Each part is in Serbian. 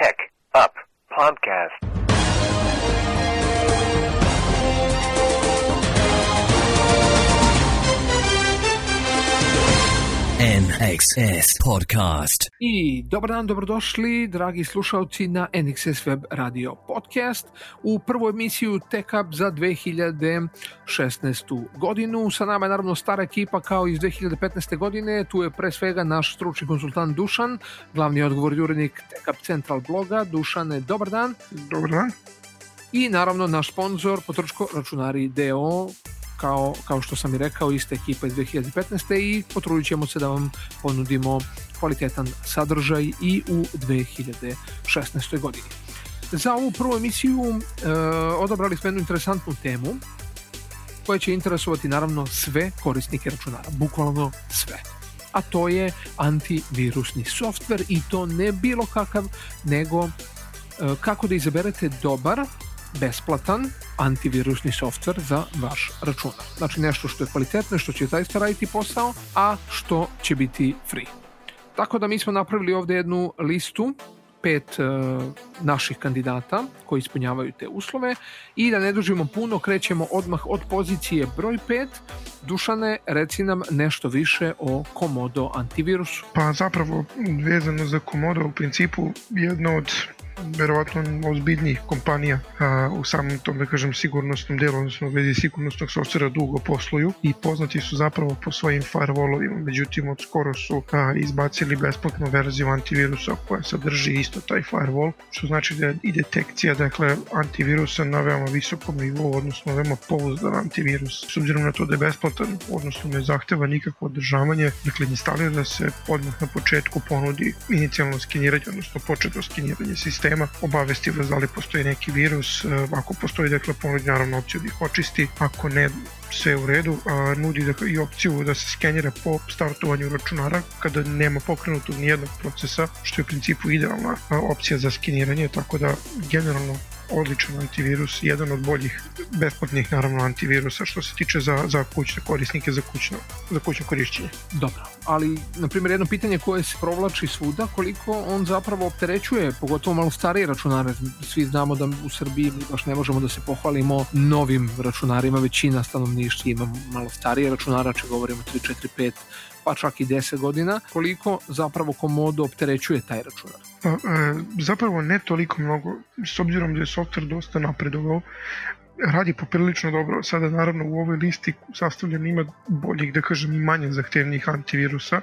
Tech Up Podcast. NXS Podcast. I dobar dan, dobrodošli, dragi slušalci na NXS Web Radio Podcast u prvu emisiju Tech Up za 2016. godinu. Sa nama je naravno stara ekipa kao iz 2015. godine. Tu je pre svega naš stručni konsultant Dušan, glavni odgovorni urednik Tech Up Central bloga. Dušane, dobar dan. Dobar dan. I naravno naš sponsor, Potrčko računari DO, kao, kao što sam i rekao, ista ekipa iz 2015. i potrudit ćemo se da vam ponudimo kvalitetan sadržaj i u 2016. godini. Za ovu prvu emisiju e, odabrali smo jednu interesantnu temu koja će interesovati naravno sve korisnike računara, bukvalno sve a to je antivirusni softver i to ne bilo kakav, nego e, kako da izaberete dobar besplatan antivirusni softver za vaš računar. Znači nešto što je kvalitetno, što će zaista raditi posao, a što će biti free. Tako da mi smo napravili ovde jednu listu pet e, naših kandidata koji ispunjavaju te uslove i da ne dužimo puno, krećemo odmah od pozicije broj 5. Dušane, reci nam nešto više o Komodo antivirusu. Pa zapravo vezano za Komodo u principu jedno od verovatno ozbiljnijih kompanija a, u samom tom, da kažem, sigurnosnom delu, odnosno u vezi sigurnosnog softvera dugo posluju i poznati su zapravo po svojim firewallovima, međutim od skoro su a, izbacili besplatnu verziju antivirusa koja sadrži isto taj firewall, što znači da i detekcija dakle, antivirusa na veoma visokom nivou, odnosno veoma pouzdan antivirus. S obzirom na to da je besplatan, odnosno ne zahteva nikakvo održavanje, dakle instalira se odmah na početku ponudi inicijalno skeniranje, odnosno početno skeniranje sistema obavesti vas da li postoji neki virus, e, ako postoji dakle ponudi naravno opciju da ih očisti, ako ne sve u redu, a, nudi dakle, i opciju da se skenira po startovanju računara kada nema pokrenutog nijednog procesa, što je u principu idealna opcija za skeniranje, tako da generalno odličan antivirus, jedan od boljih besplatnih naravno antivirusa što se tiče za, za kućne korisnike za kućno, za kućno korišćenje. Dobro, ali na primjer jedno pitanje koje se provlači svuda, koliko on zapravo opterećuje, pogotovo malo starije računare. Svi znamo da u Srbiji baš ne možemo da se pohvalimo novim računarima, većina stanovništva ima malo starije računara, če govorimo 3, 4, 5 pa čak i 10 godina, koliko zapravo Komodo opterećuje taj računar? Pa, e, zapravo ne toliko mnogo, s obzirom da je software dosta napredovao, radi poprilično dobro. Sada naravno u ovoj listi sastavljen ima boljih, da kažem, i manje zahtevnih antivirusa,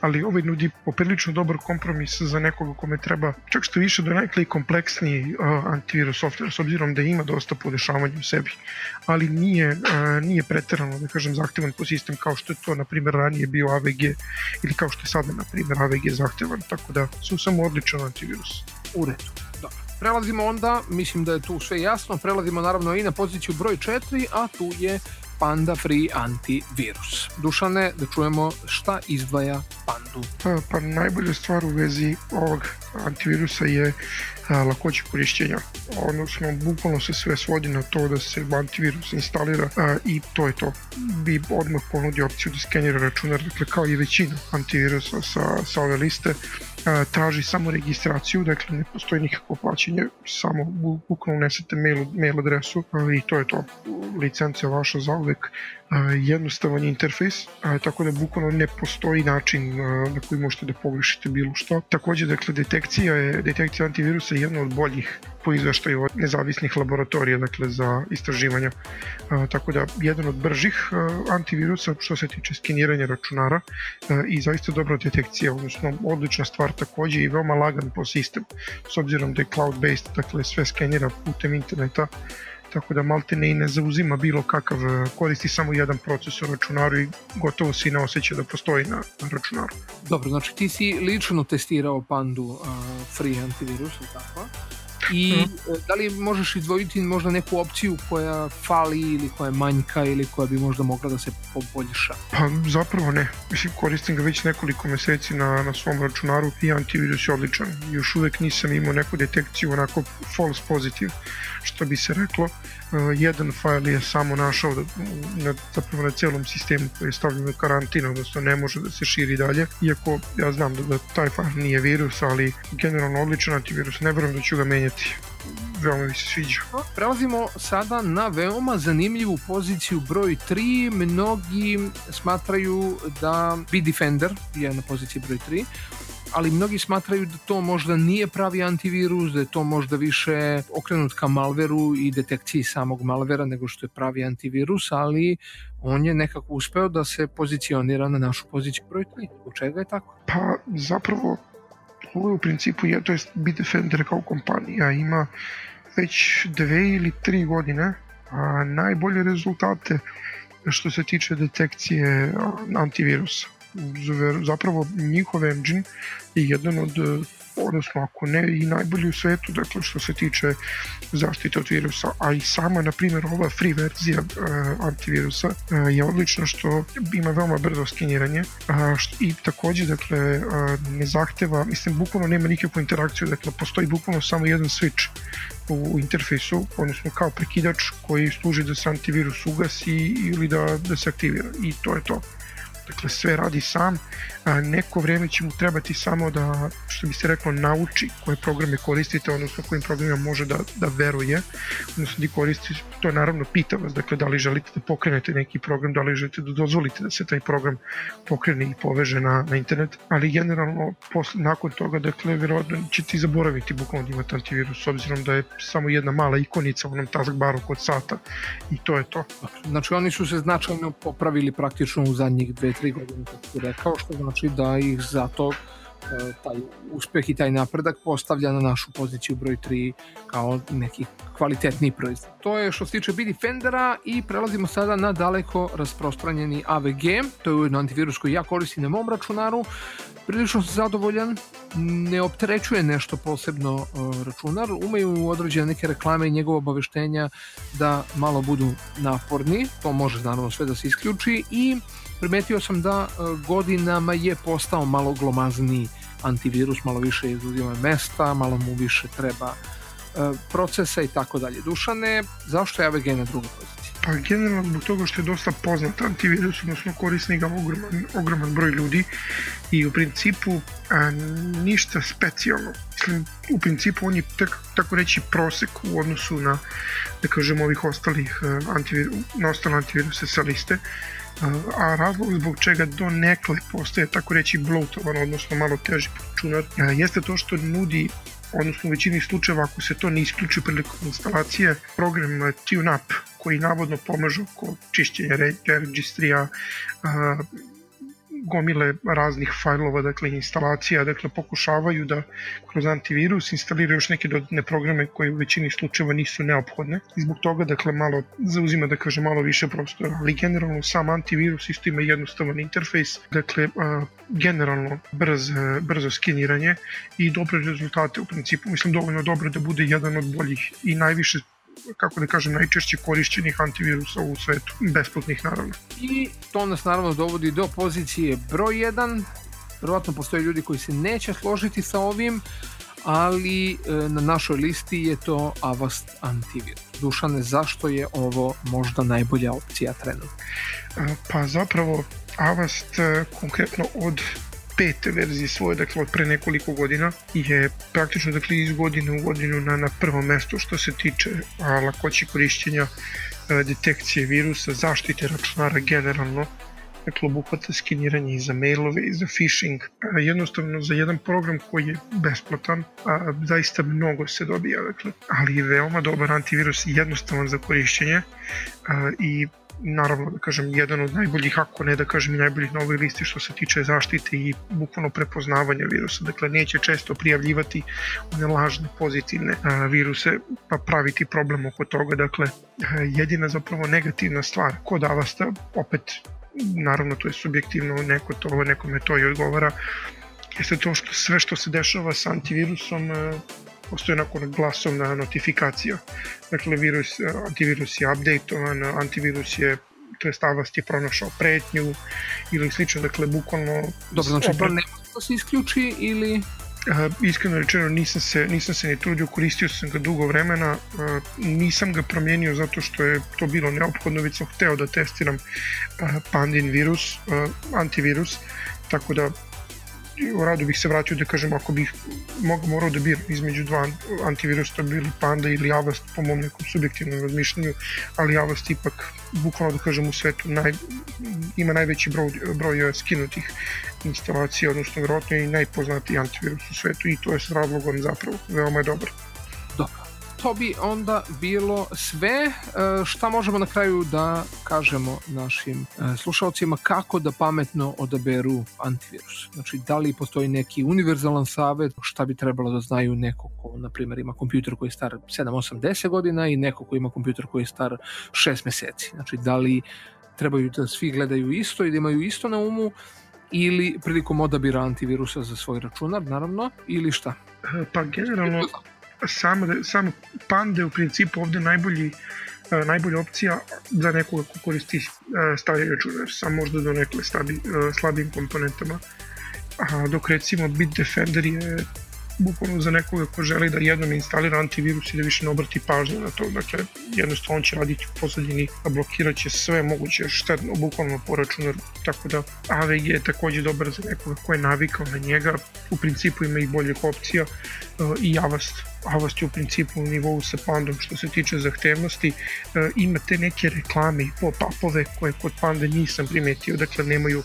ali ovaj nudi poprilično dobar kompromis za nekoga kome treba čak što više do nekli kompleksniji uh, antivirus software, s obzirom da ima dosta podešavanja u sebi, ali nije, uh, nije preterano, da kažem, zahtevan po sistem kao što je to, na primjer, ranije bio AVG ili kao što je sada, na primjer, AVG zahtevan, tako da su samo odličan antivirus. U redu. Prelazimo onda, mislim da je tu sve jasno, prelazimo naravno i na poziciju broj 4, a tu je Panda Free antivirus. Dušane, da čujemo šta izdvaja Pandu. Pa, pa najbolja stvar u vezi ovog antivirusa je a, lakoća korišćenja. Odnosno, bukvalno se sve svodi na to da se antivirus instalira a, i to je to. Bi odmah ponudi opciju da skenira računar, dakle kao i većina antivirusa sa, sa ove liste, traži samo registraciju, dakle ne postoji nikakvo plaćanje, samo bukvalno unesete mail, mail adresu a, i to je to. Licenca vaša za uvek jednostavan interfejs, tako da bukvalno ne postoji način na koji možete da pogrešite bilo što. Takođe, dakle, detekcija je, detekcija antivirusa je jedna od boljih po izveštaju od nezavisnih laboratorija, dakle, za istraživanja. Tako da, jedan od bržih antivirusa što se tiče skeniranja računara i zaista dobra detekcija, odnosno odlična stvar takođe i veoma lagan po sistem, s obzirom da je cloud-based, dakle, sve skenira putem interneta, tako da malte ne i ne zauzima bilo kakav, koristi samo jedan procesor računaru i gotovo se ne osjeća da postoji na, na računaru. Dobro, znači ti si lično testirao Pandu uh, free antivirus, tako? I e, da li možeš izdvojiti možda neku opciju koja fali ili koja je manjka ili koja bi možda mogla da se poboljša? Pa zapravo ne. Mislim, koristim ga već nekoliko meseci na, na svom računaru i antivirus je odličan. Još uvek nisam imao neku detekciju onako false positive, što bi se reklo. Uh, jedan fajl je samo našao da, na, zapravo na celom sistemu koji je stavljen karantin, odnosno ne može da se širi dalje, iako ja znam da, da taj fajl nije virus, ali generalno odličan antivirus, ne verujem da ću ga menjati veoma mi se sviđa. Prelazimo sada na veoma zanimljivu poziciju broj 3. Mnogi smatraju da Bitdefender je na poziciji broj 3 ali mnogi smatraju da to možda nije pravi antivirus, da je to možda više okrenut ka malveru i detekciji samog malvera nego što je pravi antivirus, ali on je nekako uspeo da se pozicionira na našu poziciju broj 3. U čega je tako? Pa zapravo je u principu, je, to je Bitdefender kao kompanija ima već dve ili tri godine a najbolje rezultate što se tiče detekcije antivirusa. Zapravo njihov engine je jedan od odnosno ako ne i najbolji u svetu, dakle što se tiče zaštite od virusa, a i sama, na primjer, ova free verzija uh, antivirusa uh, je odlična što ima veoma brzo skeniranje uh, što, i takođe, dakle, uh, ne zahteva, mislim, bukvalno nema nikakvu interakciju, dakle, postoji bukvalno samo jedan switch u interfejsu, odnosno kao prekidač koji služi da se antivirus ugasi ili da, da se aktivira i to je to. Dakle, sve radi sam, a neko vreme će mu trebati samo da, što bi se reklo, nauči koje programe koristite, odnosno kojim programima može da, da veruje, odnosno da koristi, to naravno pita vas, dakle, da li želite da pokrenete neki program, da li želite da dozvolite da se taj program pokrene i poveže na, na internet, ali generalno posle, nakon toga, dakle, verovatno ćete i zaboraviti bukvalno da imate antivirus, s obzirom da je samo jedna mala ikonica u onom taskbaru kod sata i to je to. Znači, oni su se značajno popravili praktično u zadnjih dve, tri godine, kako ti rekao, što znači da ih zato e, taj uspeh i taj napredak postavlja na našu poziciju broj 3 kao neki kvalitetni proizvod. To je što se tiče Bitdefendera i prelazimo sada na daleko rasprostranjeni AVG. To je ujedno antivirus koji ja koristim na mom računaru. Prilično sam zadovoljan, ne opterećuje nešto posebno uh, računar, umeju određene neke reklame i njegove obaveštenja da malo budu naporni, to može naravno sve da se isključi i primetio sam da uh, godinama je postao malo glomazniji antivirus, malo više izuzima mesta, malo mu više treba uh, procesa i tako dalje. Dušane, zašto je AVG na drugoj poziciji? Pa generalno zbog toga što je dosta poznat antivirus, odnosno korisni ga ogroman, ogroman broj ljudi i u principu a, ništa specijalno. Mislim, u principu on je tak, tako reći prosek u odnosu na, da kažem, ovih ostalih antivir, na ostale antiviruse sa liste, a razlog zbog čega do nekle postaje tako reći bloatovan, odnosno malo teži računar, jeste to što nudi odnosno u većini slučajeva ako se to ne isključi prilikom instalacije, program TuneUp koji navodno pomaže oko čišćenja registrija, gomile raznih fajlova, dakle instalacija, dakle pokušavaju da kroz antivirus instaliraju još neke dodatne programe koje u većini slučajeva nisu neophodne. I zbog toga dakle malo zauzima da kaže malo više prostora, ali generalno sam antivirus isto ima jednostavan interfejs, dakle a, generalno brz, brzo skeniranje i dobre rezultate u principu, mislim dovoljno dobro da bude jedan od boljih i najviše kako da kažem, najčešće korišćenih antivirusa u svetu, besplatnih naravno. I to nas naravno dovodi do pozicije broj 1, verovatno postoje ljudi koji se neće složiti sa ovim, ali e, na našoj listi je to Avast antivirus. Dušane, zašto je ovo možda najbolja opcija trenutno? E, pa zapravo Avast e, konkretno od pete verzije svoje, dakle od pre nekoliko godina je praktično dakle iz godine u godinu na, na prvo mesto što se tiče a, lakoće korišćenja a, detekcije virusa, zaštite računara generalno, dakle obuhvata skeniranje i za mailove i za phishing. A, jednostavno za jedan program koji je besplatan, a, zaista mnogo se dobija, dakle, ali je veoma dobar antivirus i jednostavan za korišćenje a, i naravno da kažem jedan od najboljih ako ne da kažem i najboljih na ovoj listi što se tiče zaštite i bukvalno prepoznavanja virusa. Dakle neće često prijavljivati one lažne pozitivne a, viruse pa praviti problem oko toga. Dakle jedina zapravo negativna stvar kod Avasta opet naravno to je subjektivno neko to nekome to i odgovara jeste to što sve što se dešava sa antivirusom postoji nakon glasovna notifikacija. Dakle, virus, antivirus je updateovan, antivirus je to je Avast je pronašao pretnju ili slično, dakle, bukvalno... Dobro, znači to ne da se isključi ili... Uh, iskreno rečeno nisam se, nisam se ni trudio, koristio sam ga dugo vremena, uh, nisam ga promijenio zato što je to bilo neophodno, već sam hteo da testiram uh, Pandin virus, antivirus, tako da rado bih se vratio da kažem ako bih morao da biram između dva antivirusa bili Panda ili Avast po mom nekom subjektivnom razmišljanju, ali Avast ipak bukvalno da kažem u svetu naj, ima najveći broj, broj skinutih instalacija, odnosno vjerojatno i najpoznatiji antivirus u svetu i to je s razlogom zapravo veoma je. Dobro to bi onda bilo sve. E, šta možemo na kraju da kažemo našim e, slušalcima kako da pametno odaberu antivirus? Znači, da li postoji neki univerzalan savet šta bi trebalo da znaju neko ko, na primjer, ima kompjuter koji je star 7, 8, 10 godina i neko ko ima kompjuter koji je star 6 meseci. Znači, da li trebaju da svi gledaju isto i da imaju isto na umu ili prilikom odabira antivirusa za svoj računar, naravno, ili šta? Pa generalno, samo, samo Panda u principu ovde najbolji uh, najbolja opcija za nekoga ko koristi uh, stari računar sa možda do nekole slabi, uh, slabim komponentama. A dok recimo Bitdefender je bukvalno za nekoga ko želi da jednom instalira antivirus i da više ne obrati pažnju na to. Dakle, jednostavno on će raditi u posledini, a blokirat će sve moguće štetno, bukvalno po računaru. Tako da AVG je takođe dobar za nekoga ko je navikao na njega. U principu ima i boljih opcija i Avast Avast je u principu u nivou sa Pandom što se tiče zahtevnosti. E, imate neke reklame i pop-upove koje kod Panda nisam primetio, dakle nemaju e,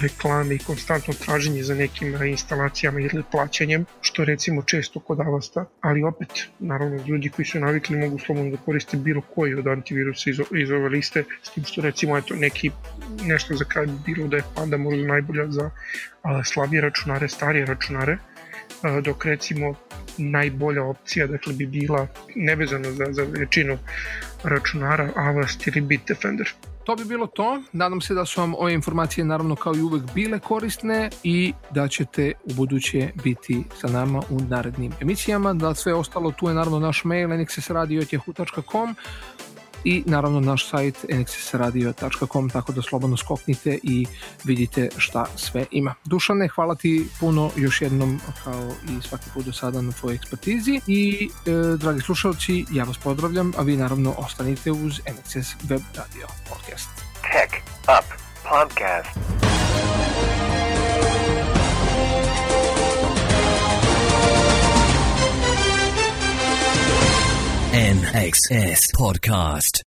reklame i konstantno traženje za nekim instalacijama ili plaćanjem, što recimo često kod Avasta, ali opet, naravno, ljudi koji su navikli mogu slobodno da koriste bilo koji od antivirusa iz, iz ove liste, s tim što recimo eto neki nešto za kraj bi bilo da je Panda možda najbolja za a, slabije računare, starije računare, dok recimo najbolja opcija dakle bi bila nevezano za, za veličinu računara Avast ili Bitdefender. To bi bilo to. Nadam se da su vam ove informacije naravno kao i uvek bile korisne i da ćete u buduće biti sa nama u narednim emisijama. Da sve ostalo tu je naravno naš mail nxsradio.com i naravno naš sajt nxsradio.com tako da slobodno skoknite i vidite šta sve ima. Dušane, hvala ti puno još jednom kao i svaki put do sada na tvojoj ekspertizi i e, dragi slušalci, ja vas pozdravljam, a vi naravno ostanite uz NXS Web Radio Podcast. Tech Up Podcast. NXS Podcast.